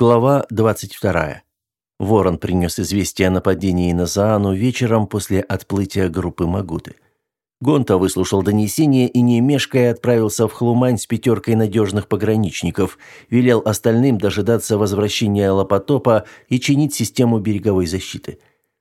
Глава 22. Ворон принес известие о нападении на Заану вечером после отплытия группы Магуты. Гонта выслушал донесение и, не мешкая, отправился в Хлумань с пятеркой надежных пограничников, велел остальным дожидаться возвращения Лопотопа и чинить систему береговой защиты.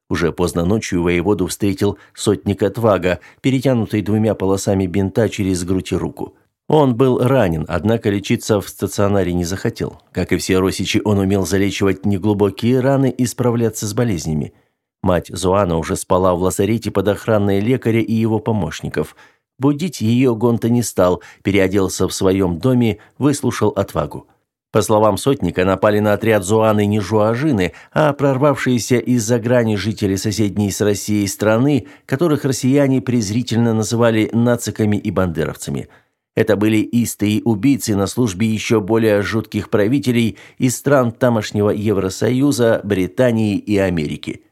Уже поздно ночью воеводу встретил сотник Отвага, перетянутый двумя полосами бинта через грудь и руку. Он был ранен, однако лечиться в стационаре не захотел. Как и все росичи, он умел залечивать неглубокие раны и справляться с болезнями. Мать Зуана уже спала в лазарете под охраной лекаря и его помощников. Будить ее Гонта не стал, переоделся в своем доме, выслушал отвагу. По словам сотника, напали на отряд Зуаны не жуажины, а прорвавшиеся из-за грани жители соседней с Россией страны, которых россияне презрительно называли нациками и бандеровцами – это были истые убийцы на службе еще более жутких правителей из стран тамошнего Евросоюза, Британии и Америки.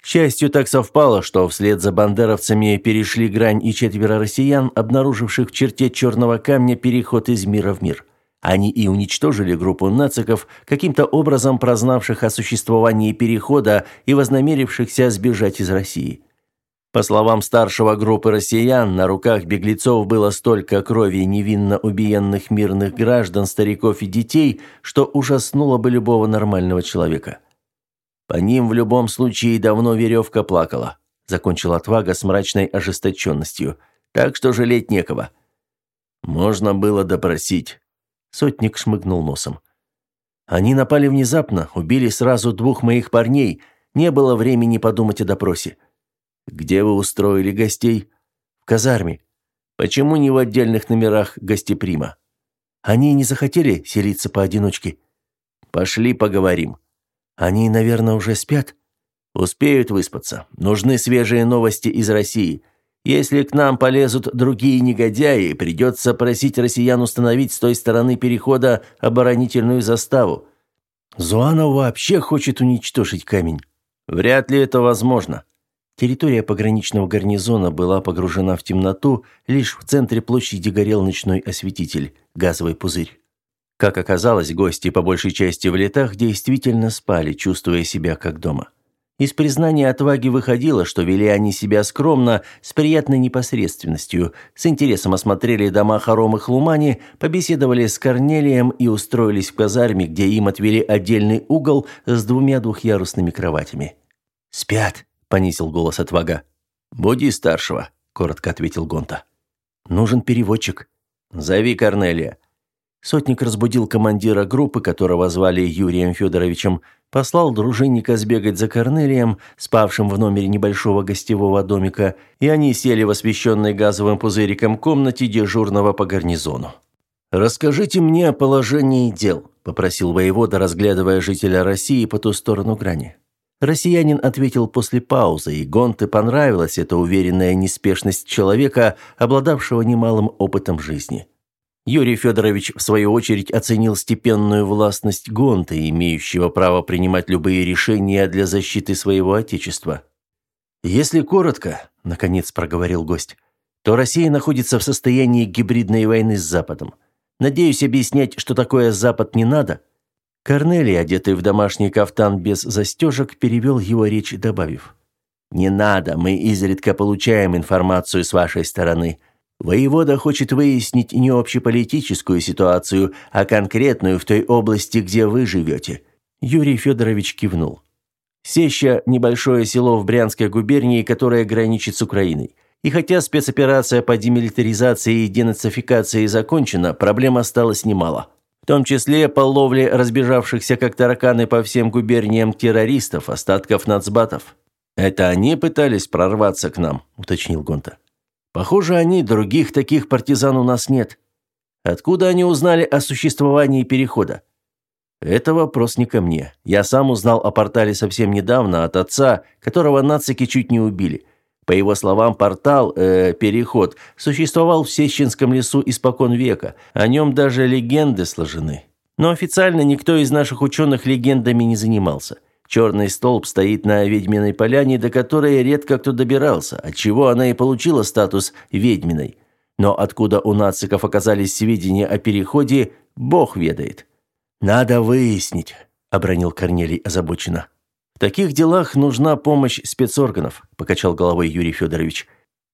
К счастью, так совпало, что вслед за бандеровцами перешли грань и четверо россиян, обнаруживших в черте черного камня переход из мира в мир. Они и уничтожили группу нациков, каким-то образом прознавших о существовании перехода и вознамерившихся сбежать из России. По словам старшего группы россиян, на руках беглецов было столько крови невинно убиенных мирных граждан, стариков и детей, что ужаснуло бы любого нормального человека. По ним в любом случае давно веревка плакала, закончил отвага с мрачной ожесточенностью. Так что жалеть некого. Можно было допросить. Сотник шмыгнул носом. Они напали внезапно, убили сразу двух моих парней. Не было времени подумать о допросе. Где вы устроили гостей? В казарме. Почему не в отдельных номерах гостеприма? Они не захотели селиться поодиночке. Пошли поговорим. Они, наверное, уже спят. Успеют выспаться. Нужны свежие новости из России. Если к нам полезут другие негодяи, придется просить россиян установить с той стороны перехода оборонительную заставу. Зуанов вообще хочет уничтожить камень. Вряд ли это возможно. Территория пограничного гарнизона была погружена в темноту, лишь в центре площади горел ночной осветитель газовый пузырь. Как оказалось, гости по большей части в летах действительно спали, чувствуя себя как дома. Из признания отваги выходило, что вели они себя скромно, с приятной непосредственностью, с интересом осмотрели дома хоромы Хлумани, побеседовали с Корнелием и устроились в казарме, где им отвели отдельный угол с двумя двухъярусными кроватями. «Спят», понизил голос отвага. «Буди старшего», – коротко ответил Гонта. «Нужен переводчик». «Зови Корнелия». Сотник разбудил командира группы, которого звали Юрием Федоровичем, послал дружинника сбегать за Корнелием, спавшим в номере небольшого гостевого домика, и они сели в освещенной газовым пузыриком комнате дежурного по гарнизону. «Расскажите мне о положении дел», – попросил воевода, разглядывая жителя России по ту сторону грани. Россиянин ответил после паузы, и Гонте понравилась эта уверенная неспешность человека, обладавшего немалым опытом жизни. Юрий Федорович, в свою очередь, оценил степенную властность Гонты, имеющего право принимать любые решения для защиты своего отечества. «Если коротко», — наконец проговорил гость, — «то Россия находится в состоянии гибридной войны с Западом. Надеюсь, объяснять, что такое Запад, не надо». Корнелий, одетый в домашний кафтан без застежек, перевел его речь, добавив. «Не надо, мы изредка получаем информацию с вашей стороны. Воевода хочет выяснить не общеполитическую ситуацию, а конкретную в той области, где вы живете». Юрий Федорович кивнул. Сеща – небольшое село в Брянской губернии, которое граничит с Украиной. И хотя спецоперация по демилитаризации и денацификации закончена, проблем осталось немало том числе по ловле разбежавшихся как тараканы по всем губерниям террористов, остатков нацбатов. Это они пытались прорваться к нам, уточнил Гонта. Похоже, они, других таких партизан у нас нет. Откуда они узнали о существовании перехода? Это вопрос не ко мне. Я сам узнал о портале совсем недавно от отца, которого нацики чуть не убили. По его словам, портал, э, переход, существовал в Сещинском лесу испокон века. О нем даже легенды сложены. Но официально никто из наших ученых легендами не занимался. Черный столб стоит на ведьминой поляне, до которой редко кто добирался, отчего она и получила статус ведьминой. Но откуда у нациков оказались сведения о переходе, бог ведает. Надо выяснить. обронил Корнелий озабоченно. В таких делах нужна помощь спецорганов, покачал головой Юрий Федорович.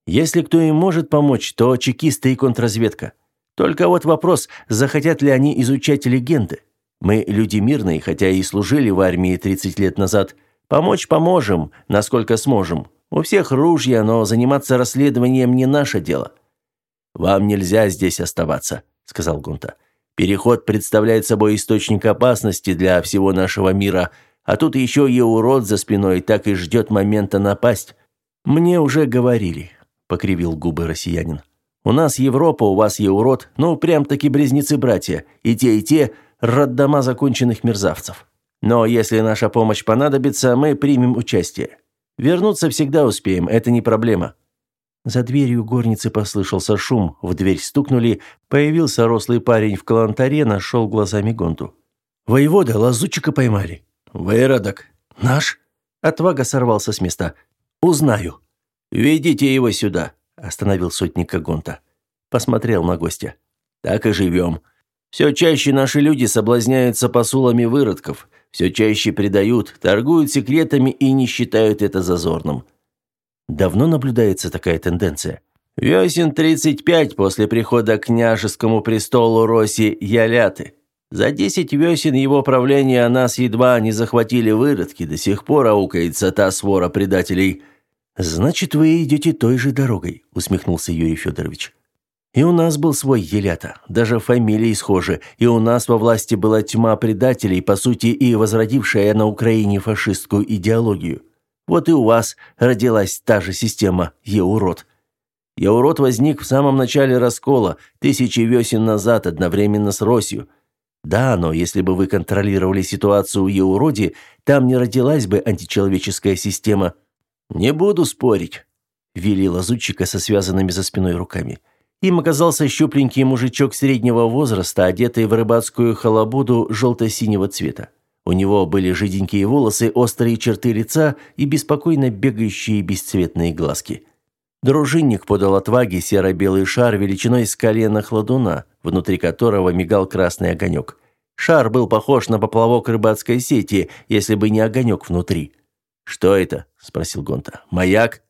Если кто и может помочь, то чекисты и контрразведка. Только вот вопрос, захотят ли они изучать легенды. Мы люди мирные, хотя и служили в армии 30 лет назад. Помочь поможем, насколько сможем. У всех ружья, но заниматься расследованием не наше дело. Вам нельзя здесь оставаться, сказал Гунта. Переход представляет собой источник опасности для всего нашего мира, а тут еще и урод за спиной так и ждет момента напасть. Мне уже говорили, покривил губы россиянин. У нас Европа, у вас Еурод, ну прям-таки близнецы-братья, и те, и те роддома законченных мерзавцев. Но если наша помощь понадобится, мы примем участие. Вернуться всегда успеем, это не проблема». За дверью горницы послышался шум, в дверь стукнули, появился рослый парень в калантаре, нашел глазами Гонту. «Воевода, лазутчика поймали». «Выродок». «Наш?» Отвага сорвался с места. «Узнаю». «Ведите его сюда», – остановил сотника Гонта. Посмотрел на гостя. «Так и живем. Все чаще наши люди соблазняются посулами выродков, все чаще предают, торгуют секретами и не считают это зазорным. Давно наблюдается такая тенденция. Весен 35 после прихода к княжескому престолу Роси Яляты. За 10 весен его правления нас едва не захватили выродки, до сих пор аукается та свора предателей. «Значит, вы идете той же дорогой», — усмехнулся Юрий Федорович. И у нас был свой Елята, даже фамилии схожи, и у нас во власти была тьма предателей, по сути, и возродившая на Украине фашистскую идеологию. Вот и у вас родилась та же система Еурод. Еурод возник в самом начале раскола, тысячи весен назад, одновременно с Росью. Да, но если бы вы контролировали ситуацию в Еуроде, там не родилась бы античеловеческая система. Не буду спорить, велела Зудчика со связанными за спиной руками. Им оказался щупленький мужичок среднего возраста, одетый в рыбацкую халабуду желто-синего цвета. У него были жиденькие волосы, острые черты лица и беспокойно бегающие бесцветные глазки. Дружинник подал отваге серо-белый шар величиной с колена хладуна, внутри которого мигал красный огонек. Шар был похож на поплавок рыбацкой сети, если бы не огонек внутри. «Что это?» – спросил Гонта. «Маяк?»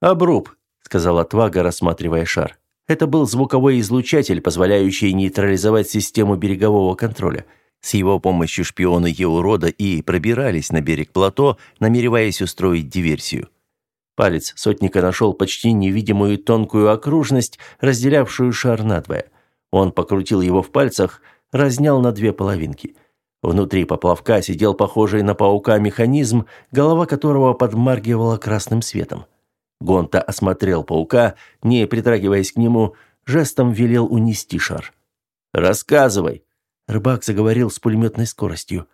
«Обруб», – сказал отвага, рассматривая шар. Это был звуковой излучатель, позволяющий нейтрализовать систему берегового контроля. С его помощью шпионы Еурода и пробирались на берег плато, намереваясь устроить диверсию. Палец сотника нашел почти невидимую тонкую окружность, разделявшую шар надвое. Он покрутил его в пальцах, разнял на две половинки. Внутри поплавка сидел похожий на паука механизм, голова которого подмаргивала красным светом. Гонта осмотрел паука, не притрагиваясь к нему, жестом велел унести шар. «Рассказывай!» Рыбак заговорил с пулеметной скоростью.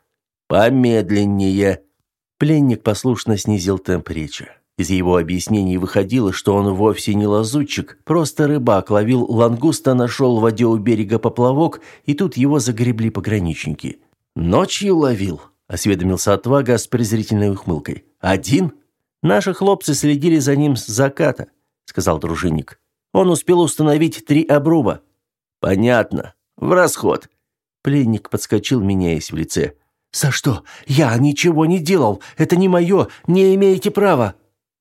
«Помедленнее!» Пленник послушно снизил темп речи. Из его объяснений выходило, что он вовсе не лазутчик, просто рыбак ловил лангуста, нашел в воде у берега поплавок, и тут его загребли пограничники. «Ночью ловил», — осведомился отвага с презрительной ухмылкой. «Один?» Наши хлопцы следили за ним с заката, сказал дружинник. Он успел установить три обруба. Понятно. В расход. Пленник подскочил, меняясь в лице. «За что? Я ничего не делал. Это не мое. Не имеете права».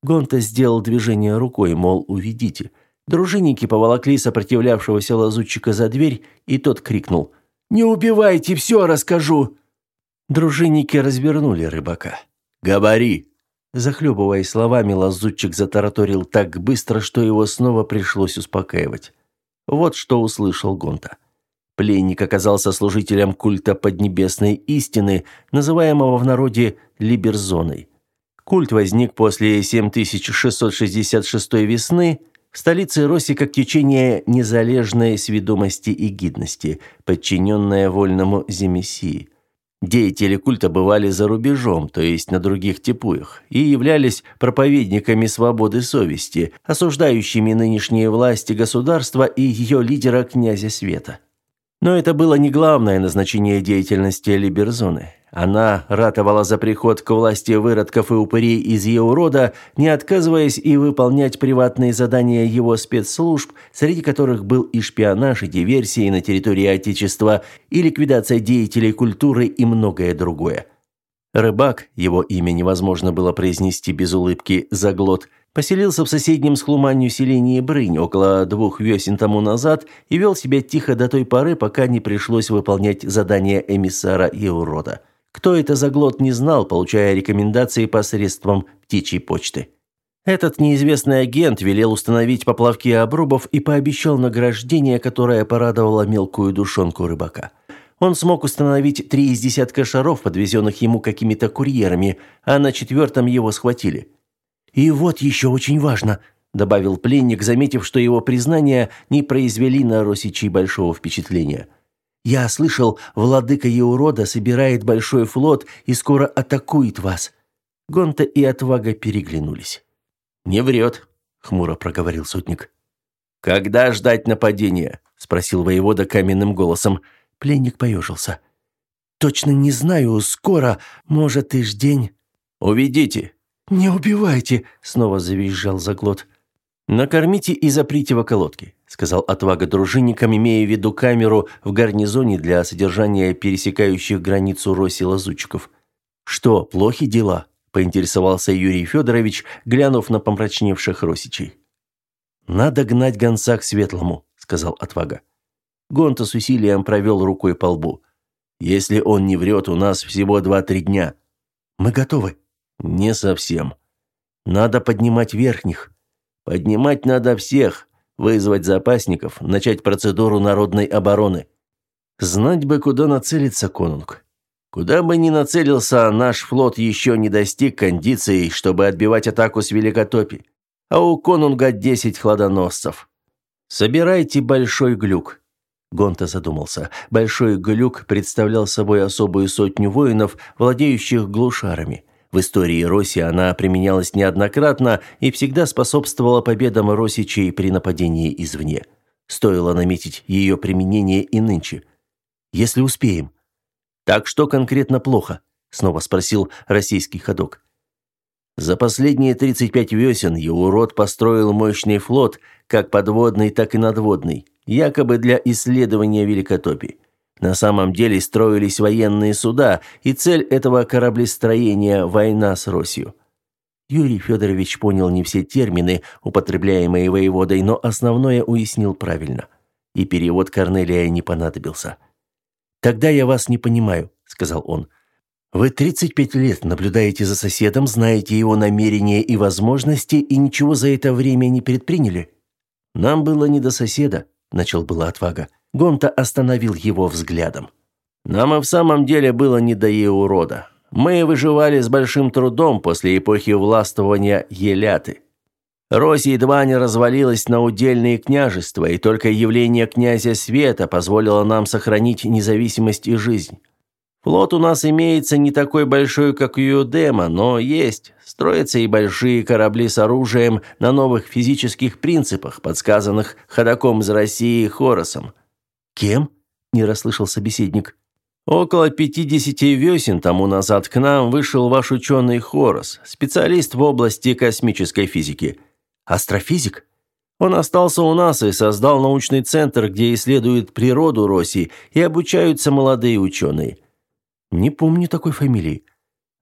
Гонта сделал движение рукой, мол, уведите. Дружинники поволокли сопротивлявшегося лазутчика за дверь, и тот крикнул. «Не убивайте, все расскажу!» Дружинники развернули рыбака. «Говори!» Захлебываясь словами, лазутчик затараторил так быстро, что его снова пришлось успокаивать. Вот что услышал Гонта. Пленник оказался служителем культа Поднебесной истины, называемого в народе Либерзоной. Культ возник после 7666 весны в столице Роси как течение незалежной сведомости и гидности, подчиненное вольному Земесии. Деятели культа бывали за рубежом, то есть на других типуях, и являлись проповедниками свободы совести, осуждающими нынешние власти государства и ее лидера князя Света. Но это было не главное назначение деятельности Либерзоны. Она ратовала за приход к власти выродков и упырей из ее рода, не отказываясь и выполнять приватные задания его спецслужб, среди которых был и шпионаж, и диверсии на территории Отечества, и ликвидация деятелей культуры и многое другое. Рыбак, его имя невозможно было произнести без улыбки, заглот, поселился в соседнем с Хлуманью селении Брынь около двух весен тому назад и вел себя тихо до той поры, пока не пришлось выполнять задания эмиссара и урода. Кто это заглот не знал, получая рекомендации посредством птичьей почты. Этот неизвестный агент велел установить поплавки обрубов и пообещал награждение, которое порадовало мелкую душонку рыбака. Он смог установить три из десятка шаров, подвезенных ему какими-то курьерами, а на четвертом его схватили. «И вот еще очень важно», – добавил пленник, заметив, что его признания не произвели на Росичей большого впечатления. «Я слышал, владыка Еурода собирает большой флот и скоро атакует вас». Гонта и Отвага переглянулись. «Не врет», – хмуро проговорил сотник. «Когда ждать нападения?» – спросил воевода каменным голосом. Пленник поежился. «Точно не знаю, скоро, может, и ж день». «Уведите». «Не убивайте», – снова завизжал заглот. «Накормите и заприте в околотке», – сказал отвага дружинникам, имея в виду камеру в гарнизоне для содержания пересекающих границу Роси лазутчиков. «Что, плохи дела?» поинтересовался Юрий Федорович, глянув на помрачневших росичей. Надо гнать гонца к светлому, сказал Отвага. Гонта с усилием провел рукой по лбу. Если он не врет, у нас всего два-три дня. Мы готовы. Не совсем. Надо поднимать верхних. Поднимать надо всех, вызвать запасников, начать процедуру народной обороны. Знать бы, куда нацелиться, конунг. Куда бы ни нацелился, наш флот еще не достиг кондиций, чтобы отбивать атаку с Великотопи. А у конунга десять хладоносцев. Собирайте большой глюк. Гонта задумался. Большой глюк представлял собой особую сотню воинов, владеющих глушарами. В истории Роси она применялась неоднократно и всегда способствовала победам росичей при нападении извне. Стоило наметить ее применение и нынче. Если успеем. Так что конкретно плохо? снова спросил российский ходок. За последние 35 весен его род построил мощный флот, как подводный, так и надводный, якобы для исследования Великотопии. На самом деле строились военные суда, и цель этого кораблестроения – война с Россией. Юрий Федорович понял не все термины, употребляемые воеводой, но основное уяснил правильно. И перевод Корнелия не понадобился – «Тогда я вас не понимаю», — сказал он. «Вы 35 лет наблюдаете за соседом, знаете его намерения и возможности, и ничего за это время не предприняли?» «Нам было не до соседа», — начал было отвага. Гонта остановил его взглядом. «Нам и в самом деле было не до урода. Мы выживали с большим трудом после эпохи властвования Еляты. Роси едва не развалилась на удельные княжества, и только явление князя Света позволило нам сохранить независимость и жизнь. Флот у нас имеется не такой большой, как у Юдема, но есть. Строятся и большие корабли с оружием на новых физических принципах, подсказанных ходаком из России Хоросом. «Кем?» – не расслышал собеседник. «Около 50 весен тому назад к нам вышел ваш ученый Хорос, специалист в области космической физики». Астрофизик? Он остался у нас и создал научный центр, где исследуют природу России и обучаются молодые ученые. Не помню такой фамилии.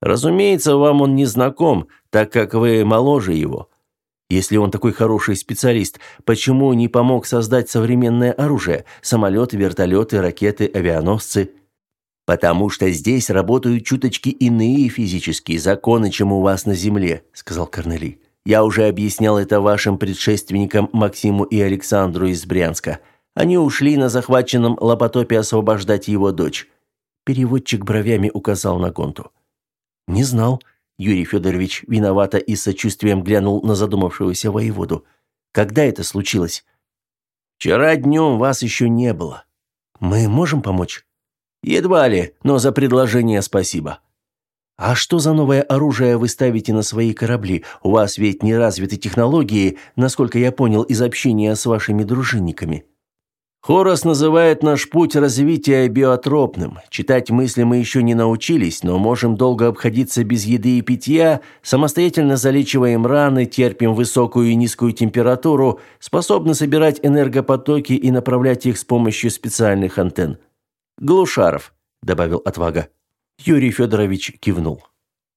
Разумеется, вам он не знаком, так как вы моложе его. Если он такой хороший специалист, почему не помог создать современное оружие? Самолеты, вертолеты, ракеты, авианосцы? «Потому что здесь работают чуточки иные физические законы, чем у вас на Земле», — сказал Корнелий. Я уже объяснял это вашим предшественникам Максиму и Александру из Брянска. Они ушли на захваченном Лопотопе освобождать его дочь. Переводчик бровями указал на Гонту. Не знал. Юрий Федорович виновато и сочувствием глянул на задумавшегося воеводу. Когда это случилось? Вчера днем вас еще не было. Мы можем помочь? Едва ли, но за предложение спасибо. «А что за новое оружие вы ставите на свои корабли? У вас ведь не развиты технологии, насколько я понял из общения с вашими дружинниками». Хорос называет наш путь развития биотропным. Читать мысли мы еще не научились, но можем долго обходиться без еды и питья, самостоятельно залечиваем раны, терпим высокую и низкую температуру, способны собирать энергопотоки и направлять их с помощью специальных антенн. «Глушаров», — добавил Отвага. Юрий Федорович кивнул.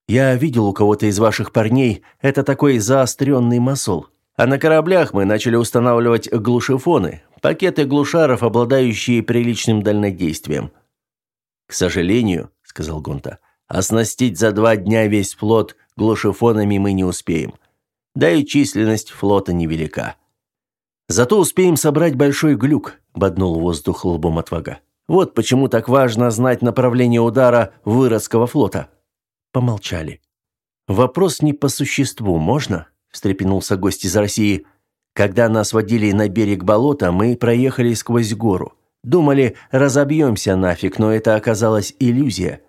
Я видел у кого-то из ваших парней, это такой заостренный масол. А на кораблях мы начали устанавливать глушифоны, пакеты глушаров, обладающие приличным дальнодействием. К сожалению, сказал Гонта, оснастить за два дня весь флот глушифонами мы не успеем. Да и численность флота невелика. Зато успеем собрать большой глюк, боднул воздух лбом отвага. Вот почему так важно знать направление удара Выродского флота. Помолчали. «Вопрос не по существу, можно?» – встрепенулся гость из России. «Когда нас водили на берег болота, мы проехали сквозь гору. Думали, разобьемся нафиг, но это оказалась иллюзия».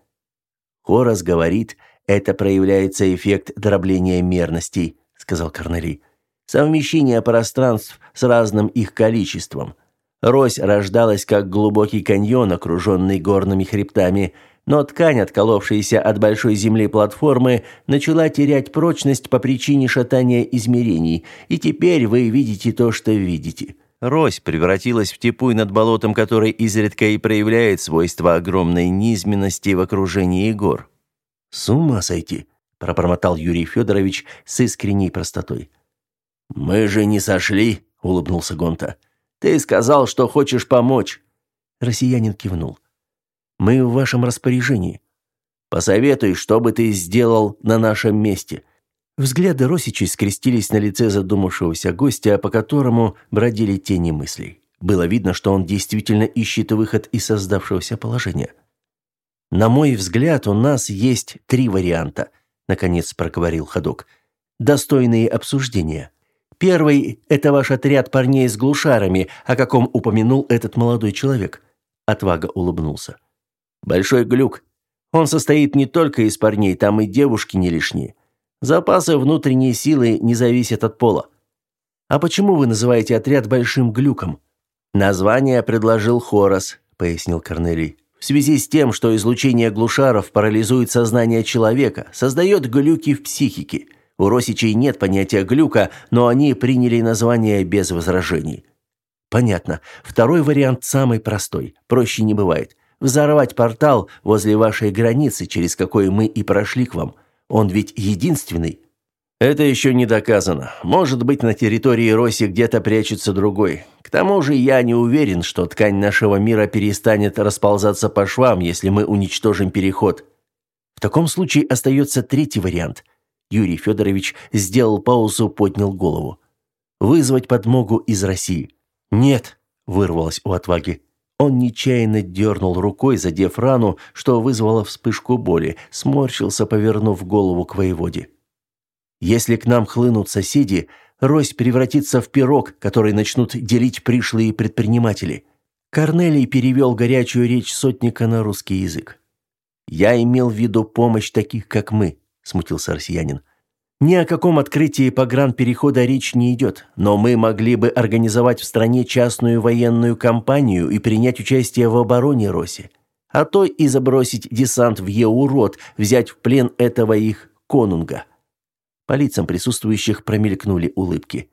Хорас говорит, это проявляется эффект дробления мерностей, сказал Корнелий. Совмещение пространств с разным их количеством. Рось рождалась как глубокий каньон, окруженный горными хребтами – но ткань, отколовшаяся от большой земли платформы, начала терять прочность по причине шатания измерений, и теперь вы видите то, что видите. Рось превратилась в типуй над болотом, который изредка и проявляет свойства огромной низменности в окружении гор. «С ума сойти!» – пробормотал Юрий Федорович с искренней простотой. «Мы же не сошли!» – улыбнулся Гонта. «Ты сказал, что хочешь помочь!» Россиянин кивнул. Мы в вашем распоряжении. Посоветуй, что бы ты сделал на нашем месте». Взгляды Росичей скрестились на лице задумавшегося гостя, по которому бродили тени мыслей. Было видно, что он действительно ищет выход из создавшегося положения. «На мой взгляд, у нас есть три варианта», — наконец проговорил Ходок. «Достойные обсуждения. Первый — это ваш отряд парней с глушарами, о каком упомянул этот молодой человек». Отвага улыбнулся. Большой глюк. Он состоит не только из парней, там и девушки не лишние. Запасы внутренней силы не зависят от пола. А почему вы называете отряд большим глюком? Название предложил Хорас, пояснил Корнелий. В связи с тем, что излучение глушаров парализует сознание человека, создает глюки в психике. У Росичей нет понятия глюка, но они приняли название без возражений. Понятно. Второй вариант самый простой. Проще не бывает взорвать портал возле вашей границы, через какой мы и прошли к вам. Он ведь единственный. Это еще не доказано. Может быть, на территории Роси где-то прячется другой. К тому же я не уверен, что ткань нашего мира перестанет расползаться по швам, если мы уничтожим переход. В таком случае остается третий вариант. Юрий Федорович сделал паузу, поднял голову. Вызвать подмогу из России. Нет, вырвалось у отваги. Он нечаянно дернул рукой, задев рану, что вызвало вспышку боли, сморщился, повернув голову к воеводе. «Если к нам хлынут соседи, Рось превратится в пирог, который начнут делить пришлые предприниматели». Корнелий перевел горячую речь сотника на русский язык. «Я имел в виду помощь таких, как мы», – смутился россиянин. Ни о каком открытии погранперехода речь не идет, но мы могли бы организовать в стране частную военную кампанию и принять участие в обороне Роси. А то и забросить десант в Еурод, взять в плен этого их конунга. По лицам присутствующих промелькнули улыбки.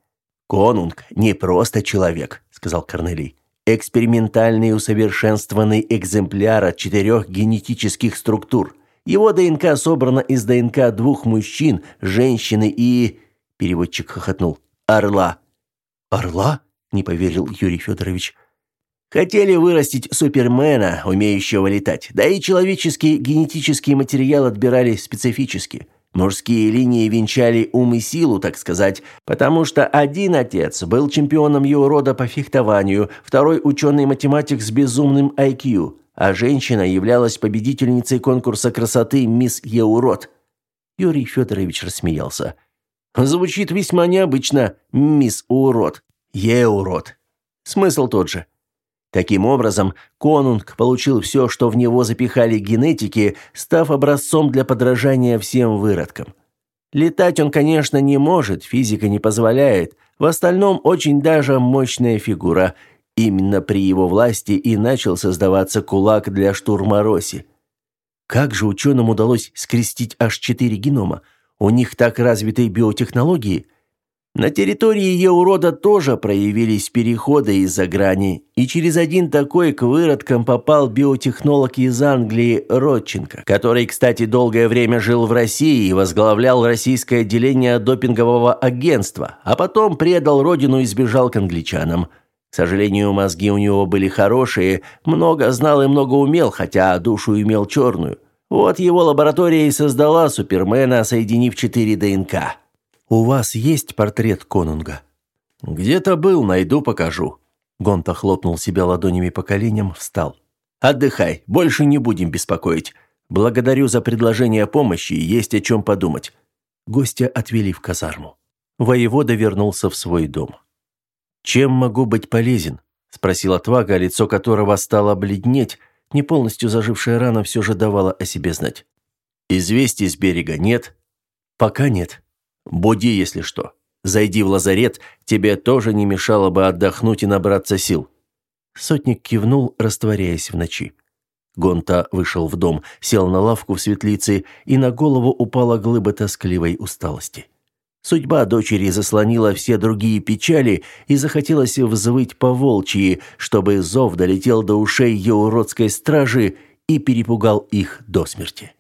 «Конунг не просто человек», — сказал Корнелий. «Экспериментальный усовершенствованный экземпляр от четырех генетических структур». Его ДНК собрана из ДНК двух мужчин, женщины и...» Переводчик хохотнул. «Орла». «Орла?» – не поверил Юрий Федорович. «Хотели вырастить супермена, умеющего летать. Да и человеческий генетический материал отбирали специфически. Мужские линии венчали ум и силу, так сказать, потому что один отец был чемпионом его рода по фехтованию, второй ученый-математик с безумным IQ, а женщина являлась победительницей конкурса красоты «Мисс Еурод». Юрий Федорович рассмеялся. «Звучит весьма необычно, мисс Урод. Еурод. Смысл тот же. Таким образом, конунг получил все, что в него запихали генетики, став образцом для подражания всем выродкам. Летать он, конечно, не может, физика не позволяет. В остальном очень даже мощная фигура – Именно при его власти и начал создаваться кулак для штурма Роси. Как же ученым удалось скрестить аж четыре генома? У них так развитые биотехнологии? На территории Еурода тоже проявились переходы из-за грани, и через один такой к выродкам попал биотехнолог из Англии Родченко, который, кстати, долгое время жил в России и возглавлял российское отделение допингового агентства, а потом предал родину и сбежал к англичанам. К сожалению, мозги у него были хорошие, много знал и много умел, хотя душу имел черную. Вот его лаборатория и создала Супермена, соединив четыре ДНК. «У вас есть портрет конунга?» «Где-то был, найду, покажу». Гонта хлопнул себя ладонями по коленям, встал. «Отдыхай, больше не будем беспокоить. Благодарю за предложение помощи, есть о чем подумать». Гостя отвели в казарму. Воевода вернулся в свой дом. «Чем могу быть полезен?» – спросил отвага, лицо которого стало бледнеть, не полностью зажившая рана все же давала о себе знать. «Известий с берега нет?» «Пока нет. Буди, если что. Зайди в лазарет, тебе тоже не мешало бы отдохнуть и набраться сил». Сотник кивнул, растворяясь в ночи. Гонта вышел в дом, сел на лавку в светлице, и на голову упала глыба тоскливой усталости. Судьба дочери заслонила все другие печали, и захотелось взвыть по волчьи, чтобы зов долетел до ушей ее уродской стражи и перепугал их до смерти.